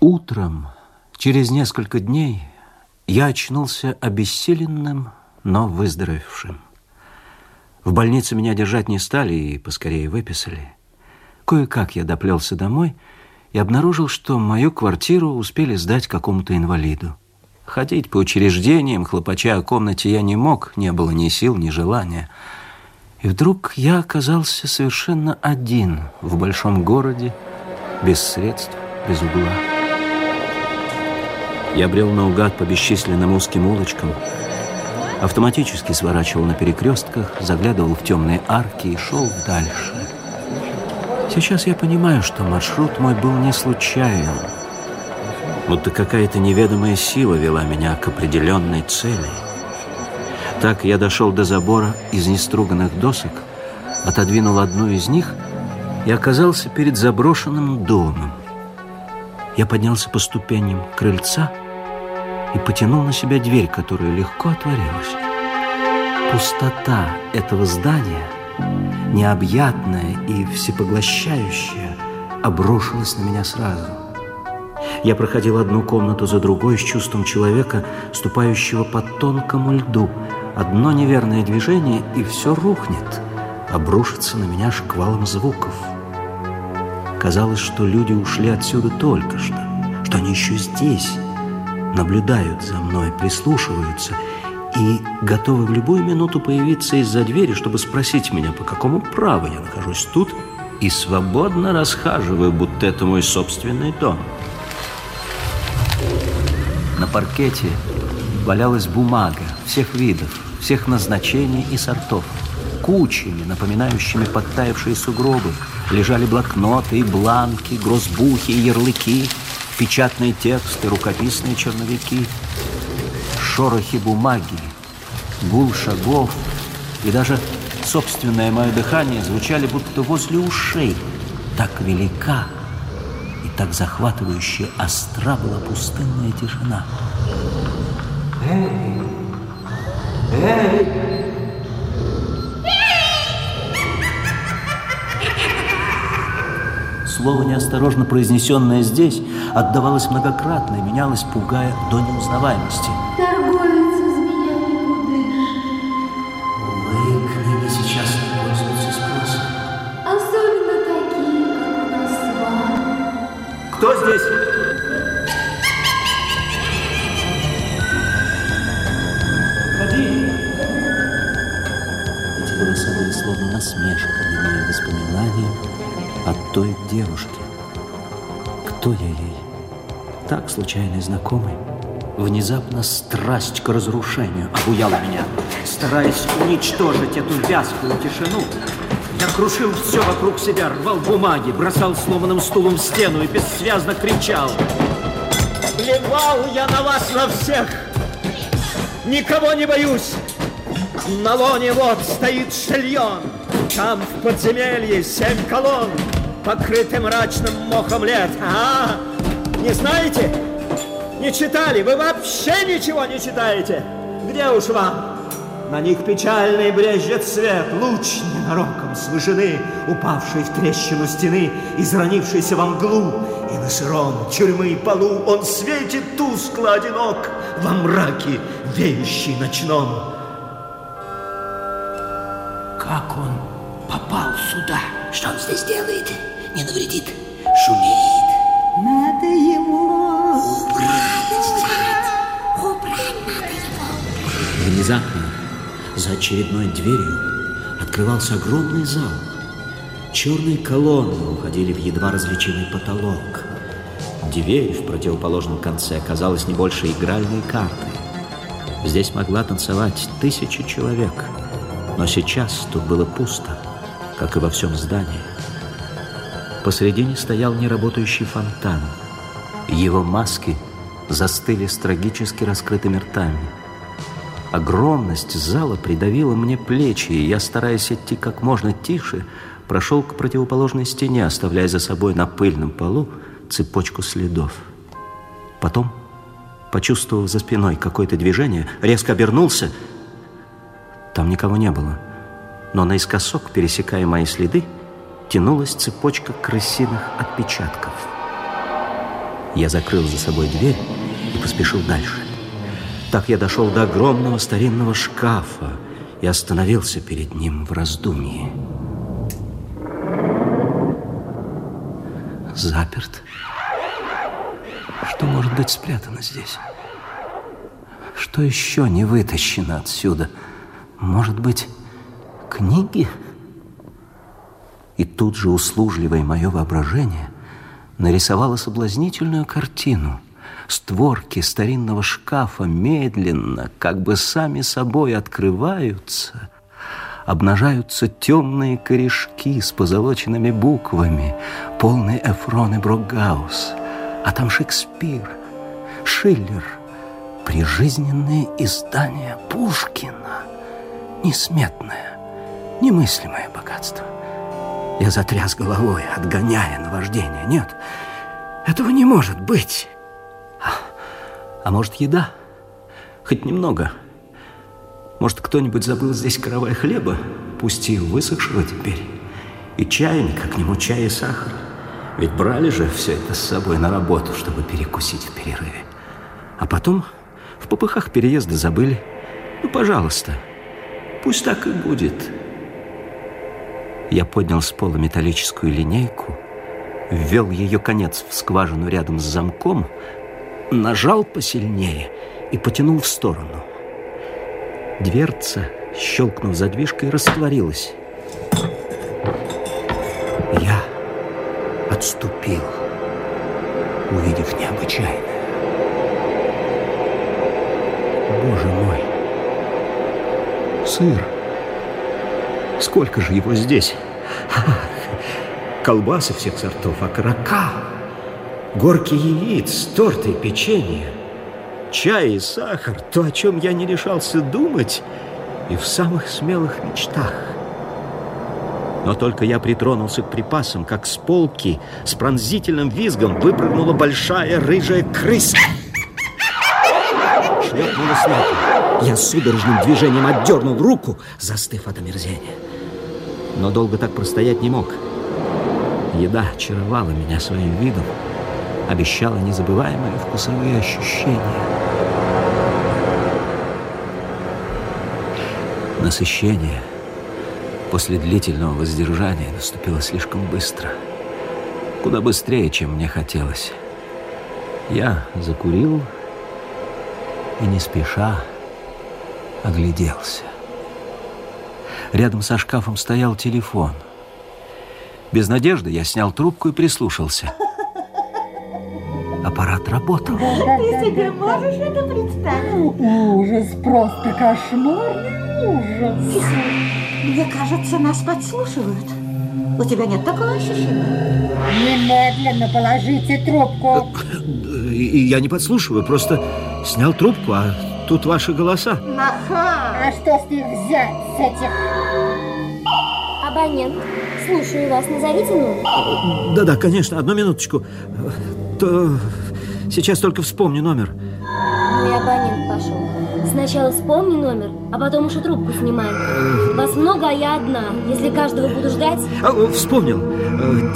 Утром, через несколько дней, я очнулся обессиленным, но выздоровевшим. В больнице меня держать не стали и поскорее выписали. Кое-как я доплелся домой и обнаружил, что мою квартиру успели сдать какому-то инвалиду. Ходить по учреждениям, хлопача о комнате я не мог, не было ни сил, ни желания. И вдруг я оказался совершенно один в большом городе, без средств, без угла. Я брел наугад по бесчисленным узким улочкам, автоматически сворачивал на перекрестках, заглядывал в темные арки и шел дальше. Сейчас я понимаю, что маршрут мой был не случайен. Будто какая-то неведомая сила вела меня к определенной цели. Так я дошел до забора из неструганных досок, отодвинул одну из них и оказался перед заброшенным домом. Я поднялся по ступеням крыльца и потянул на себя дверь, которая легко отворилась. Пустота этого здания, необъятная и всепоглощающая, обрушилась на меня сразу. Я проходил одну комнату за другой с чувством человека, ступающего по тонкому льду. Одно неверное движение, и все рухнет, обрушится на меня шквалом звуков. Казалось, что люди ушли отсюда только что, что они еще здесь, наблюдают за мной, прислушиваются и готовы в любую минуту появиться из-за двери, чтобы спросить меня, по какому праву я нахожусь тут и свободно расхаживаю, будто это мой собственный дом. На паркете валялась бумага всех видов, всех назначений и сортов – Кучами, напоминающими подтаявшие сугробы, лежали блокноты и бланки, грозбухи и ярлыки, печатные тексты, рукописные черновики, шорохи бумаги, гул шагов и даже собственное мое дыхание звучали будто возле ушей. Так велика и так захватывающая остра была пустынная тишина. Эй! Эй! Слово, неосторожно произнесенное здесь, отдавалось многократно и менялось, пугая до неузнаваемости. Торговец из меня не будешь. Увы, книги сейчас не пользуются спросом. Особенно такие, как у нас с вами. Кто здесь? Входи! Эти голоса были словно насмешка над моим воспоминанием от той девушки. Кто я ей? Так, случайный знакомый. Внезапно страсть к разрушению обуяла меня. Стараясь уничтожить эту вязкую тишину, я крушил все вокруг себя, рвал бумаги, бросал сломанным стулом в стену и бессвязно кричал. Плевал я на вас на всех! Никого не боюсь! На лоне вот стоит шельон, там в подземелье семь колонн, покрыты мрачным мохом лет. А, не знаете? Не читали? Вы вообще ничего не читаете? Где уж вам? На них печальный брежет свет, луч ненароком с вышины, упавший в трещину стены, изранившийся во мглу, и на сыром тюрьмы полу он светит тускло одинок во мраке, веющий ночном. Как он попал сюда? Что он здесь делает? Не навредит? Шумит. Надо его Убрать, дядь. Убрать надо его. Внезапно за очередной дверью открывался огромный зал. Черные колонны уходили в едва различимый потолок. Дверь в противоположном конце оказалась не больше игральной карты. Здесь могла танцевать тысячи человек, но сейчас тут было пусто, как и во всем здании. Посредине стоял неработающий фонтан. Его маски застыли с трагически раскрытыми ртами. Огромность зала придавила мне плечи, и я, стараясь идти как можно тише, прошел к противоположной стене, оставляя за собой на пыльном полу цепочку следов. Потом, почувствовав за спиной какое-то движение, резко обернулся. Там никого не было. Но наискосок, пересекая мои следы, тянулась цепочка крысиных отпечатков. Я закрыл за собой дверь и поспешил дальше. Так я дошел до огромного старинного шкафа и остановился перед ним в раздумье. Заперт. Что может быть спрятано здесь? Что еще не вытащено отсюда? Может быть, книги? И тут же услужливое мое воображение нарисовало соблазнительную картину. Створки старинного шкафа медленно, как бы сами собой открываются, обнажаются темные корешки с позолоченными буквами, полный Эфрон и Брокгаус, а там Шекспир, Шиллер, прижизненные издания Пушкина, несметное, немыслимое богатство. Я затряс головой, отгоняя наваждение. Нет, этого не может быть. А, а может, еда? Хоть немного. Может, кто-нибудь забыл здесь каравай хлеба, пусть и высохшего теперь, и чайника, к нему чай и сахар. Ведь брали же все это с собой на работу, чтобы перекусить в перерыве. А потом в попыхах переезда забыли. Ну, пожалуйста, пусть так и будет. Я поднял с пола металлическую линейку, ввел ее конец в скважину рядом с замком, нажал посильнее и потянул в сторону. Дверца, щелкнув задвижкой, растворилась. Я отступил, увидев необычайное. Боже мой! Сыр! Сколько же его здесь? Колбасы всех сортов, окорока, горки яиц, торты, печенье, чай и сахар, то, о чем я не решался думать и в самых смелых мечтах. Но только я притронулся к припасам, как с полки с пронзительным визгом выпрыгнула большая рыжая крыса. Шлепнулась на пол. Я судорожным движением отдернул руку, застыв от омерзения но долго так простоять не мог. Еда очаровала меня своим видом, обещала незабываемые вкусовые ощущения. Насыщение после длительного воздержания наступило слишком быстро. Куда быстрее, чем мне хотелось. Я закурил и не спеша огляделся. Рядом со шкафом стоял телефон. Без надежды я снял трубку и прислушался. Аппарат работал. Ты себе можешь это представить? Ужас, просто кошмарный ужас. Тихо. Мне кажется, нас подслушивают. У тебя нет такого ощущения? Немедленно положите трубку. И я не подслушиваю, просто снял трубку, а тут ваши голоса. Ага. А что с них взять, с этих... Абонент, слушаю вас, назовите номер. Да-да, конечно, одну минуточку. То сейчас только вспомню номер. Мой абонент пошел. Сначала вспомни номер, а потом уж и трубку снимай. Вас много, а я одна. Если каждого буду ждать... А, вспомнил.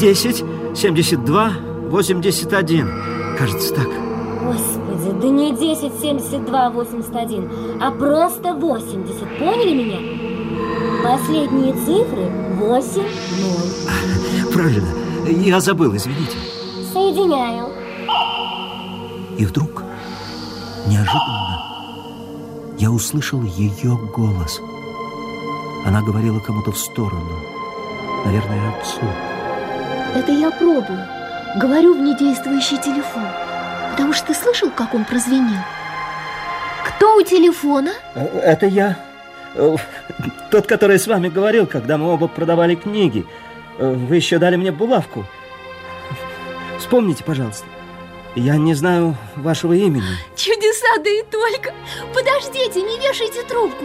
10, 72, 81. Кажется, так. Господи, да не 10, 72, 81, а просто 80. Поняли меня? Последние цифры 8, 0. Правильно. Я забыл, извините. Соединяю. И вдруг, неожиданно, я услышал ее голос. Она говорила кому-то в сторону. Наверное, отцу. Это я пробую. Говорю в недействующий телефон. Потому что ты слышал, как он прозвенел? Кто у телефона? Это я. Тот, который с вами говорил, когда мы оба продавали книги. Вы еще дали мне булавку. Вспомните, пожалуйста. Я не знаю вашего имени. Чудеса, да и только. Подождите, не вешайте трубку.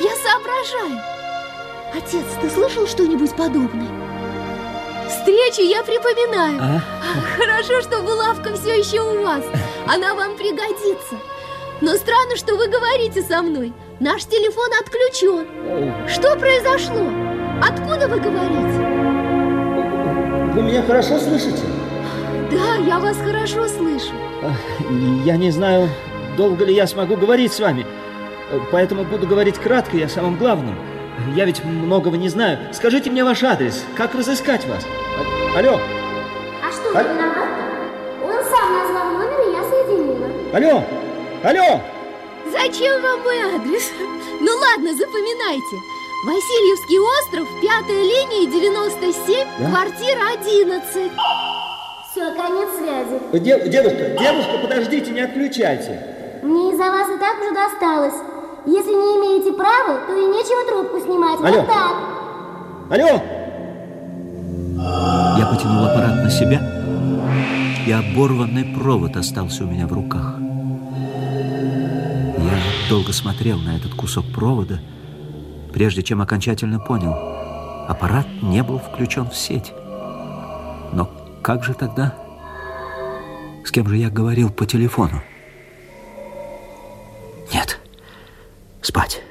Я соображаю. Отец, ты слышал что-нибудь подобное? Встречу я припоминаю. А? Хорошо, что булавка все еще у вас. Она вам пригодится. Но странно, что вы говорите со мной. Наш телефон отключен. Что произошло? Откуда вы говорите? Вы меня хорошо слышите? Да, я вас хорошо слышу. Я не знаю, долго ли я смогу говорить с вами. Поэтому буду говорить кратко и о самом главном. Я ведь многого не знаю. Скажите мне ваш адрес. Как разыскать вас? А- Алло, А что, А- вы виноваты? Он сам назвал номер, и я соединила. алло, алло! Зачем вам мой адрес? Ну ладно, запоминайте. Васильевский остров, пятая линия, 97, Да? квартира 11. Все, конец связи. Де- девушка, девушка, подождите, не отключайте. Мне из-за вас и так уже досталось. Если не имеете права, то и нечего трубку снимать. Алло. Вот так. Алло! Я потянул аппарат на себя, и оборванный провод остался у меня в руках. Я долго смотрел на этот кусок провода, прежде чем окончательно понял, аппарат не был включен в сеть. Но как же тогда? С кем же я говорил по телефону? Спать.